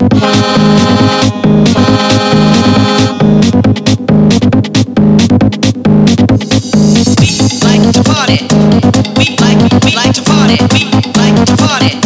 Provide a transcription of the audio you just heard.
We like, to party. we like to party. We like to party.